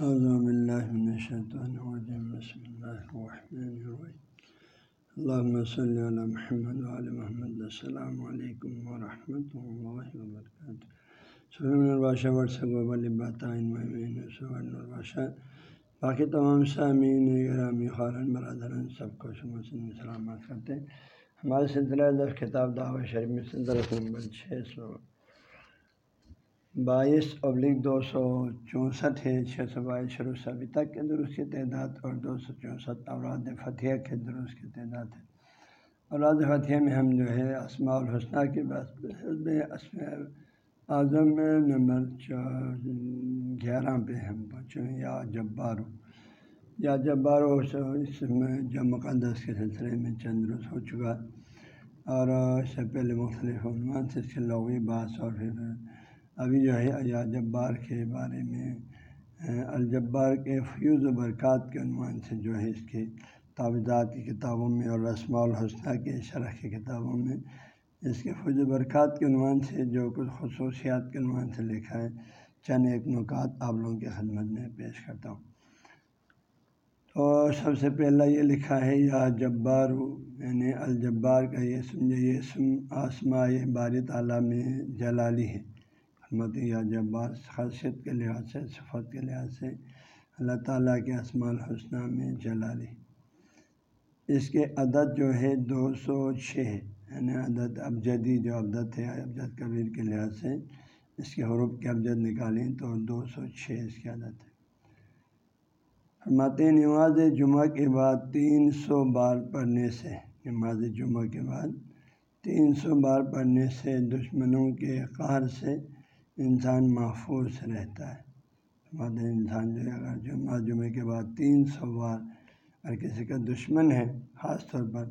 اللہ صلی محمد علیہ محمد. السلام علیکم ورحمۃ اللہ وبرکاتہ باقی تمام سامعین گرامی خارن برادران، سب کو سلامت کرتے ہیں. ہمارے سلسلہ دس کتاب دعوت شریف میں سے درخت نمبر چھ سو بائیس ابلک دو سو چونسٹھ ہے، چھ سو بائیس شروع سے ابھی تک کے درست کی تعداد اور دو سو چونسٹھ اوراد فتح کے درست کی تعداد ہے۔ اوراد فتح میں ہم جو ہے اسماع الحسنہ کی بات اعظم نمبر گیارہ پہ ہم پہنچے یا جبارو۔ یا جبارو اس میں جو مقدس کے سلسلے میں چند روز ہو چکا۔ اور اس سے پہلے مختلف عنوان سے اس کے لغوی باس اور پھر ابھی جو ہے یا جبار کے بارے میں الجبار کے فیوز و برکات کے عنوان سے جو ہے اس کے تعویذات کی کتابوں میں اور رسم الحسنہ کے شرح کی کتابوں میں اس کے فیوز و برکات کے عنوان سے جو کچھ خصوصیات کے عنوان سے لکھا ہے، چند ایک نکات آپ لوگوں کی خدمت میں پیش کرتا ہوں۔ تو سب سے پہلا یہ لکھا ہے، یا جبار یعنی الجبار کا یہ سمجھے یہ سم آسما بار تعالیٰ میں جلالی ہے۔ حکمت یا جبار خاصیت کے لحاظ سے صفت کے لحاظ سے اللہ تعالیٰ کے اسماع الحسنہ میں جلالی اس کے عدد جو ہے دو سو چھ ہے۔ یعنی عدد ابجدی جو ابدت ہے، ابجد کبیر کے لحاظ سے اس کے حروف کے ابجد نکالیں تو دو سو چھ اس کی عدد ہے۔ فرماتے نماز جمعہ کے بعد تین سو بار پڑھنے سے، نماز جمعہ کے بعد تین سو بار پڑھنے سے دشمنوں کے قہر سے انسان محفوظ رہتا ہے۔ مد انسان جو ہے، اگر جمعہ، جمعے کے بعد تین سو بار اگر کسی کا دشمن ہے، خاص طور پر،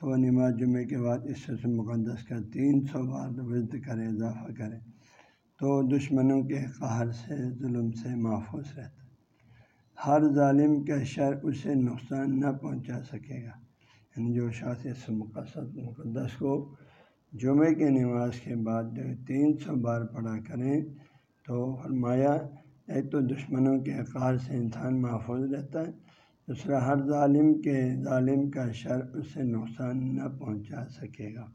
تو وہ نماز جمعے کے بعد اس سے مقدس کا تین سو بار ورد کرے، اضافہ کرے، تو دشمنوں کے قہر سے، ظلم سے محفوظ رہتا ہے۔ ہر ظالم کا شر اسے نقصان نہ پہنچا سکے گا۔ یعنی جو شاخ مقصد، مقدس کو جمعے کی نماز کے بعد جو تین سو بار پڑھا کریں تو فرمایا ایک تو دشمنوں کے اقار سے انسان محفوظ رہتا ہے، دوسرا، ہر ظالم کے ظالم کا شر اس سے نقصان نہ پہنچا سکے گا۔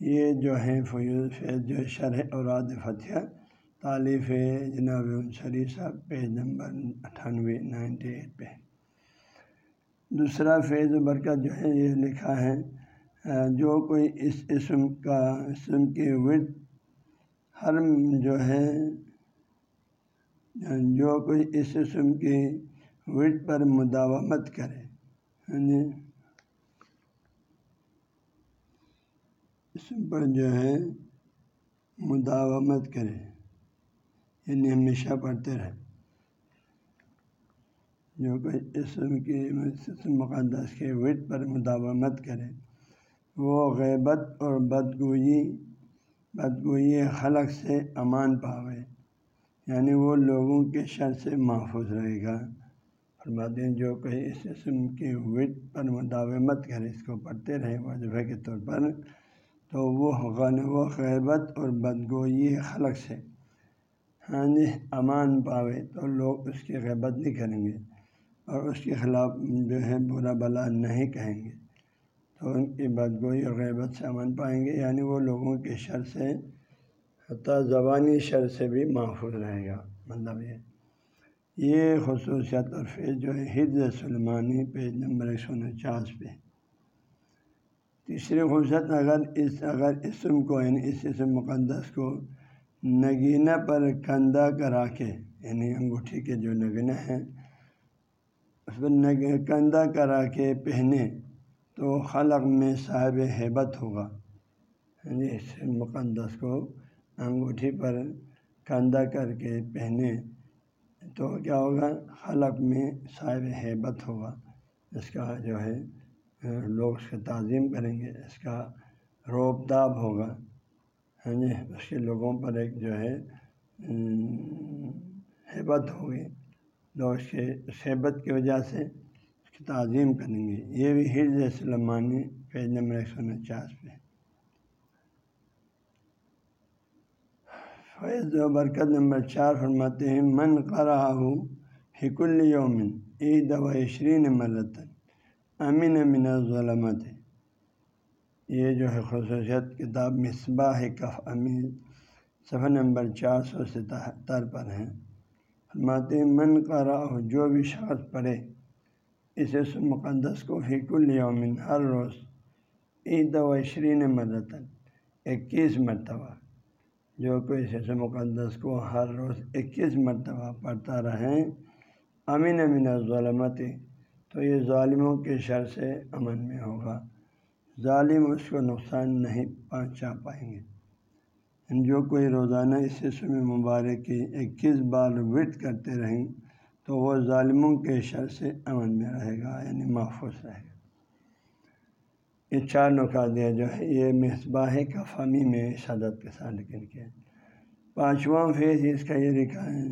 یہ جو ہے فیوز، فیض، جو شرح اوراد فتح۔ طالف جناب شری صاحب، پیج نمبر اٹھانوے، نائنٹی ایٹ پہ۔ دوسرا، فیض و برکت جو ہے یہ لکھا ہے جو کوئی اس اسم کا، اسم کی ورد ہر جو ہے جو کوئی اس اسم کی ورد پر مداومت کرے ہاں جی؟ اسم پر جو ہے، مداومت کرے یعنی ہمیشہ پڑھتے رہے۔ جو کوئی اسم کی مقدس کے ورد پر مداومت کرے وہ غیبت اور بدگوئی بدگوئی خلق سے امان پاوے۔ یعنی وہ لوگوں کے شر سے محفوظ رہے گا۔ فرماتے ہیں، جو کہیں اس قسم کی وٹ پر مداومت کرے، اس کو پڑھتے رہے وظفے کے طور پر، تو وہ غن و غیبت اور بدگوئی خلق سے ہاں جی امان پاوے۔ تو لوگ اس کی غیبت نہیں کریں گے اور اس کے خلاف جو ہے برا بلا نہیں کہیں گے۔ تو ان کی بدگوئی اور غیبت سے امن پائیں گے یعنی وہ لوگوں کے شر سے، حتیٰ زبانی شر سے بھی محفوظ رہے گا۔ مطلب یہ یہ خصوصیت اور فیض جو ہے، حفظ سلمانی پیج نمبر ایک سو انچاس پہ۔ تیسری خصوصیت، اگر اس، اگر اسم کو یعنی اس اسم مقدس کو نگینہ پر کندہ کرا کے یعنی انگوٹھی کے جو نگینہ ہیں، اس پر کندہ کرا کے پہنے تو خلق میں صاحب ہیبت ہوگا۔ یعنی اس مقدس کو انگوٹھی پر کندہ کر کے پہنے تو کیا ہوگا؟ خلق میں صاحب ہیبت ہوگا۔ اس کا جو ہے، لوگ اس کا تعظیم کریں گے، اس کا روب داب ہوگا۔ ہاں جی اس کے لوگوں پر ایک جو ہے ہیبت ہوگی۔ لوگ اس کے اس ہیبت کی وجہ سے کی تعظیم کریں گے۔ یہ بھی حرض سلمانی پیج نمبر ایک سو انچاس پہ۔ فیض و برکت نمبر چار فرماتے ہیں، من قرآ حک یومن عید و عشرین مرتن امین امین ظلمت یہ جو ہے خصوصیت کتاب مصباح کف امین صفحہ نمبر چار سو ستہتر پر ہیں فرماتے ہیں، من قرآ جو بھی شخص پڑھے اس مقدس کو حک یومن ہر روز عید و عشرین مرتن اکیس مرتبہ، جو کوئی شیش مقدس کو ہر روز اکیس مرتبہ پڑھتا رہیں۔ امین امین ظلمت تو یہ ظالموں کے شر سے امن میں ہوگا۔ ظالم اس کو نقصان نہیں پہنچا پائیں گے۔ جو کوئی روزانہ اس اسم مبارک کی اکیس بار ورد کرتے رہیں تو وہ ظالموں کے شر سے امن میں رہے گا یعنی محفوظ رہے گا۔ یہ چار نقات دیا جو ہے یہ مصباح کا فہمی میں شادت کے ساتھ لکھن کیا پانچواں فیض اس کا یہ لکھا ہے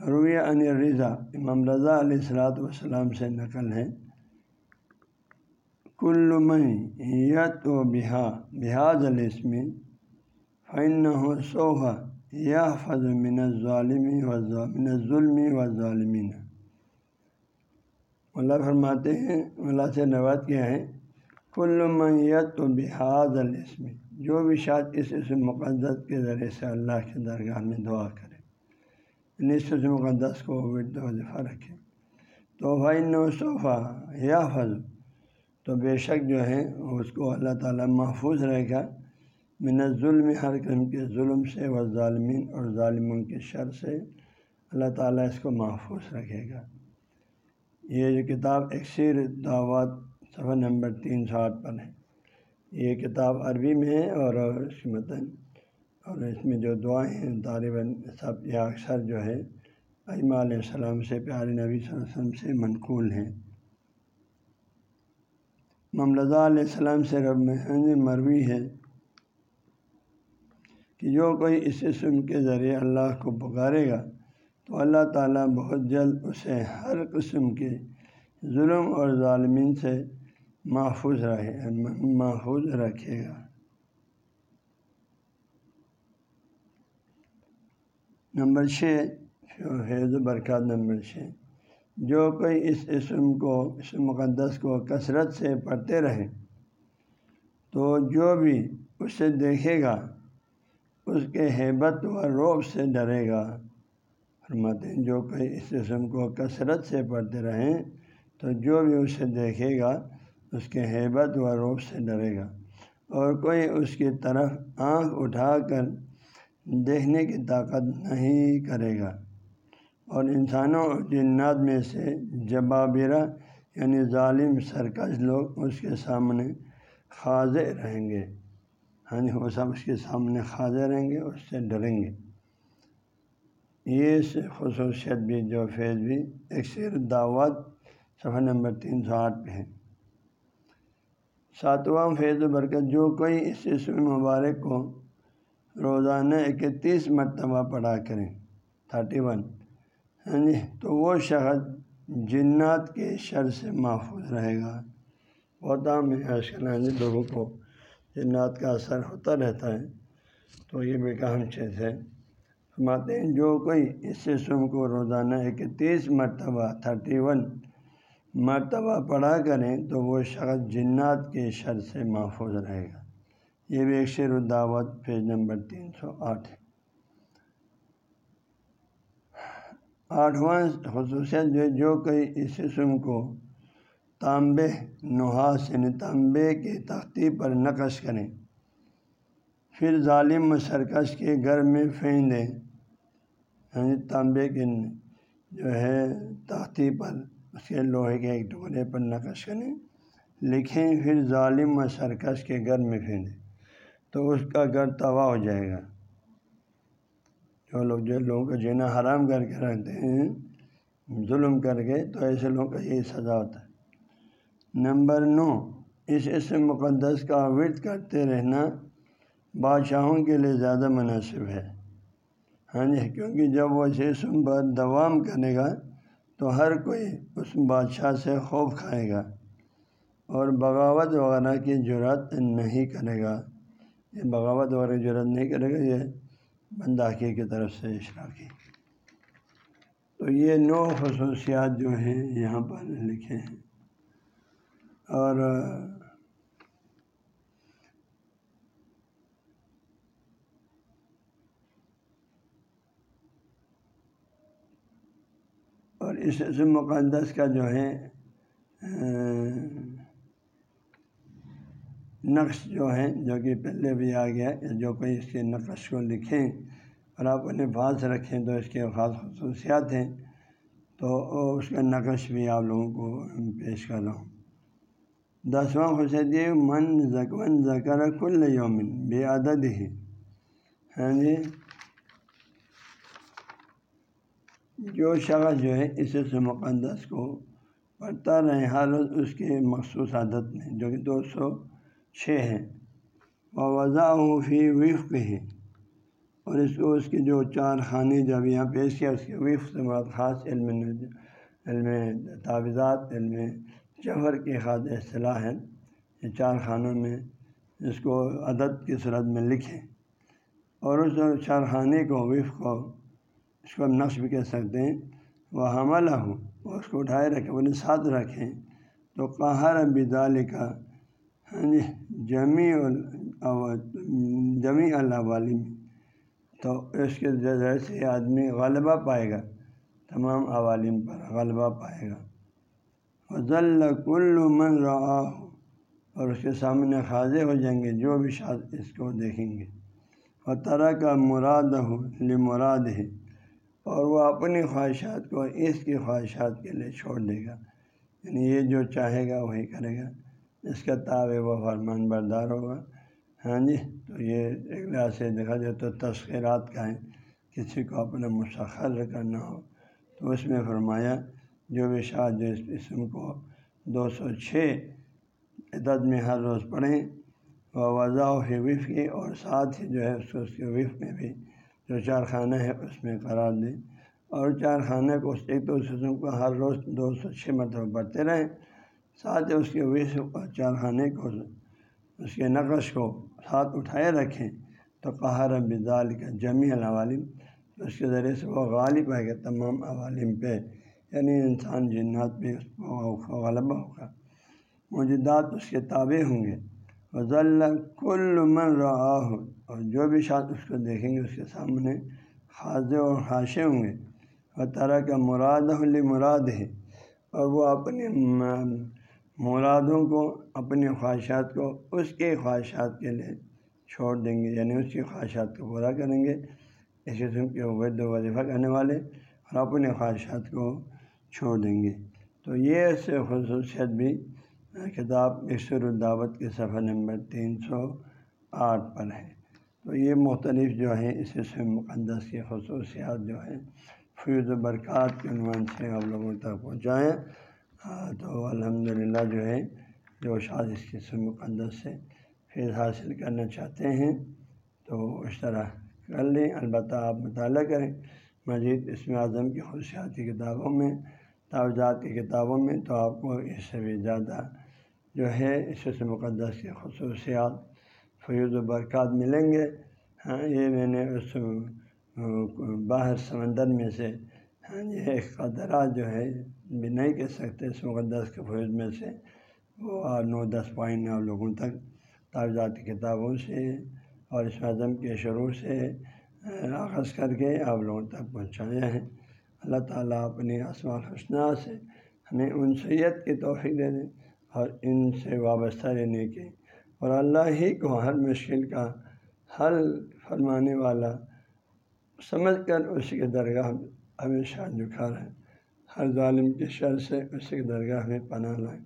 رویہ ان رضا امام رضا علیہ السلاۃ والسلام سے نقل ہے۔ کل یت و بہا بحاظ الاسم فن ہو صوحہ یا فض من ظالمی و من ظلم و ظالمین۔ اللہ فرماتے ہیں، اللہ سے نوات کیا ہے، کل میت و بحاظ الاسم، جو بھی شاید اس اسم مقدس کے ذریعے سے اللہ کے درگاہ میں دعا کرے۔ یعنی اس اسم مقدس کو ورد وظیفہ رکھے۔ تو بھائی نو صوفہ یا فض تو بے شک جو ہے، اس کو اللہ تعالیٰ محفوظ رہے گا۔ من ظلم ہر قسم کے ظلم سے و ظالمین اور ظالموں کے شر سے اللہ تعالیٰ اس کو محفوظ رکھے گا۔ یہ جو کتاب اکثر دعوت صفحہ نمبر تین سو آٹھ پر ہے۔ یہ کتاب عربی میں ہے اور اس کی متن اور اس میں جو دعائیں ہیں طالباً سب یا اکثر جو ہے اجماع علیہ السلام سے، پیارے نبی صلی اللہ علیہ وسلم سے منقول ہیں۔ مملزہ علیہ السلام سے رب میں ہاں جی، مروی ہے کہ جو کوئی اس اسم کے ذریعے اللہ کو پکارے گا، تو اللہ تعالیٰ بہت جلد اسے ہر قسم کے ظلم اور ظالمین سے محفوظ رہے، محفوظ رکھے گا۔ نمبر چھ حیض برکات نمبر چھ۔ جو کوئی اس اسم کو، اس مقدس کو کثرت سے پڑھتے رہے، تو جو بھی اسے دیکھے گا اس کے حیبت و روب سے ڈرے گا۔ فرماتے ہیں، جو کوئی اس اسم کو کثرت سے پڑھتے رہیں، تو جو بھی اسے دیکھے گا، اس کے حیبت و روب سے ڈرے گا۔ اور کوئی اس کی طرف آنکھ اٹھا کر دیکھنے کی طاقت نہیں کرے گا۔ اور انسانوں اور جنات میں سے جبابرہ یعنی ظالم، سرکش لوگ اس کے سامنے خاضے رہیں گے۔ ہاں جی وہ سب اس کے سامنے خاضے رہیں گے اس سے ڈریں گے۔ یہ خصوصیت بھی، جو فیض بھی اکثر دعوت، صفحہ نمبر تین سو آٹھ پہ ہے۔ ساتواں فیض و برکت، جو کوئی اس اسم مبارک کو روزانہ اکتیس مرتبہ پڑھا کریں تھرٹی ون ہاں جی تو وہ شخص جنات کے شر سے محفوظ رہے گا۔ بہت عام ہے، آج کل یعنی لوگوں کو جنات کا اثر ہوتا رہتا ہے۔ تو یہ بھی اہم چیز ہے۔ فرماتے ہیں، جو کوئی اس اسم کو روزانہ اکتیس مرتبہ تھرٹی ون مرتبہ پڑھا کریں تو وہ شخص جنات کے شر سے محفوظ رہے گا۔ یہ بھی ایک شیر الدعوت، پیج نمبر تین سو آٹھ۔ ہے آٹھواں خصوصیت جو جو کوئی اس اسم کو تانبے نحاس یعنی تانبے کی تختی پر نقش کریں۔ پھر ظالم سرکش کے گھر میں پھینک دیں۔ یعنی تانبے کے جو ہے تختی پر، اس کے لوہے کے ایک ٹکڑے پر نقش کریں۔ لکھیں پھر ظالم و سرکش کے گھر میں پھینکیں تو اس کا گھر تباہ ہو جائے گا۔ جو لوگ، جو لوگوں کو جینا حرام کر کے رکھتے ہیں، ظلم کر کے، تو ایسے لوگوں کا یہ سزا ہوتا ہے۔ نمبر نو، اس اسم مقدس کا ورد کرتے رہنا بادشاہوں کے لیے زیادہ مناسب ہے۔ ہاں جی کیونکہ جب وہ اسے اسم پر دوام کرے گا تو ہر کوئی اس بادشاہ سے خوف کھائے گا اور بغاوت وغیرہ کی جرت نہیں کرے گا۔ یہ بغاوت وغیرہ جرت نہیں کرے گا، یہ بندہ کی طرف سے اشراقی تو یہ نو خصوصیات جو ہیں یہاں پر لکھے ہیں۔ اور اور اس اسم مقدس کا جو ہے نقش جو ہے، جو کہ پہلے بھی آ گیا جو کوئی اس کے نقش کو لکھیں اور آپ انہیں پاس رکھیں تو اس کے خاص خصوصیات ہیں، تو اس کا نقش بھی آپ لوگوں کو پیش کر رہا ہوں۔ دسواں خصوصیت یہ من زکون زکر کل یومن بے عدد ہی یعنی ہاں جی جو شخص جو ہے اس سے مقدس کو پڑھتا رہے، ہر روز اس کے مخصوص عادت میں، جو کہ دو سو چھ ہیں۔ وہ وضاء فی وفق ہے اور اس کو، اس کی جو چار خانے جب یہاں پیش کیا، اس کے وفق سے بہت خاص علم علم تعویذات، علم جفر کی خاص اصطلاح ہے۔ یہ چار خانوں میں اس کو عدد کی صورت میں لکھیں۔ اور اس چار خانے کو وفق کو اس کو ہم نقش بھی کہہ سکتے ہیں۔ وہ حملہ ہو اور اس کو اٹھائے رکھیں انہیں ساتھ رکھیں۔ تو قہر بدال کا ہاں جی یعنی جمی جمی اللہ عالم تو اس کے ذریعے سے آدمی غلبہ پائے گا، تمام عوالم پر غلبہ پائے گا۔ وزل کل من رہا اور اس کے سامنے خاضے ہو جائیں گے، جو بھی شاد اس کو دیکھیں گے۔ اور طرح کا مراد ہو مراد ہے اور وہ اپنی خواہشات کو اس کی خواہشات کے لیے چھوڑ دے گا۔ یعنی یہ جو چاہے گا، وہی کرے گا۔ اس کا تابع وہ فرمان بردار ہوگا۔ ہاں جی تو یہ ایک لحاظ سے دیکھا جائے تو تذکرات کا ہے۔ کسی کو اپنا مشخر کرنا ہو۔ تو اس میں فرمایا جو بھی شاہ جو اس قسم کو دو سو چھ عدد میں ہر روز پڑھیں، وہ وضاء و وف کی اور ساتھ ہی جو ہے اس کو اس کے وف میں بھی جو چار خانہ ہے اس میں قرار دیں۔ اور چار خانہ کو ایک تو قسم کو ہر روز دو سو چھ مرتبہ پڑھتے رہیں، ساتھ اس کے ویس چار خانے کو، اس کے نقش کو ساتھ اٹھائے رکھیں۔ تو قہر بدال کا جمی العوالم اس کے ذریعے سے وہ غالب آئے گا تمام عوالم پہ یعنی انسان جنات پہ غلبہ ہوگا۔ موجودات اس کے تابع ہوں گے۔ وضل کل من رہا ہو اور جو بھی شاد اس کو دیکھیں گے، اس کے سامنے خاصے اور خاشے ہوں گے۔ اور طرح کا مراد مراد ہے اور وہ اپنے مرادوں کو، اپنی خواہشات کو اس کے خواہشات کے لیے چھوڑ دیں گے۔ یعنی اس کی خواہشات کو پورا کریں گے۔ اس قسم کے ود و وظیفہ کرنے والے اور اپنے خواہشات کو چھوڑ دیں گے۔ تو یہ سے خصوصیت بھی کتاب اکثر الدعوت کے صفحہ نمبر تین سو آٹھ پر ہے۔ تو یہ مختلف جو ہیں، اس سے مقدس کی خصوصیات جو ہیں، فیض و برکات کے عنوان سے آپ لوگوں تک پہنچائیں۔ تو الحمد للہ جو ہے جو شاد اس قسم مقدس سے فیض حاصل کرنا چاہتے ہیں، تو اس طرح کر لیں۔ البتہ آپ مطالعہ کریں۔ مزید اس میں اعظم کی خصوصیاتی کتابوں میں کاغذات کی کتابوں میں تو آپ کو اس سے بھی زیادہ جو ہے، اس سے مقدس کی خصوصیات فیض و برکات ملیں گے۔ ہاں یہ میں نے اس باہر سمندر میں سے ہاں یہ ایک قطرہ جو ہے، بھی نہیں کہہ سکتے اس مقدس کے فوج میں سے، وہ نو، دس پوائنٹ آپ لوگوں تک کاغذاتی کتابوں سے اور اس اعظم کے شروع سے، آغاز کر کے آپ لوگوں تک پہنچایا ہے اللہ تعالیٰ اپنی اسماء الحسنہ سے ہمیں ان سید کی توفیق دے دیں اور ان سے وابستہ رہنے کی۔ اور اللہ ہی کو ہر مشکل کا حل فرمانے والا سمجھ کر اس کے درگاہ ہمیشہ جھکا رہے۔ ہر ظالم کی شر سے اسی کی درگاہ میں پناہ لائیں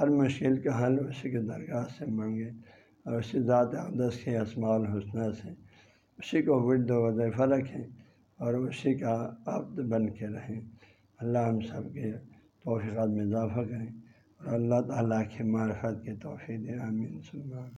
ہر مشکل کا حل اسی کے درگاہ سے مانگے۔ اور اسی ذات اقدس کے اسماع الحسنہ سے اسی کو ورد و وظیفہ رکھیں اور اسی کا عبد بن کے رہیں۔ اللہ ہم سب کے توفیقات میں اضافہ کریں اور اللہ تعالیٰ کے معرفت کے توفیق آمین۔ سلمان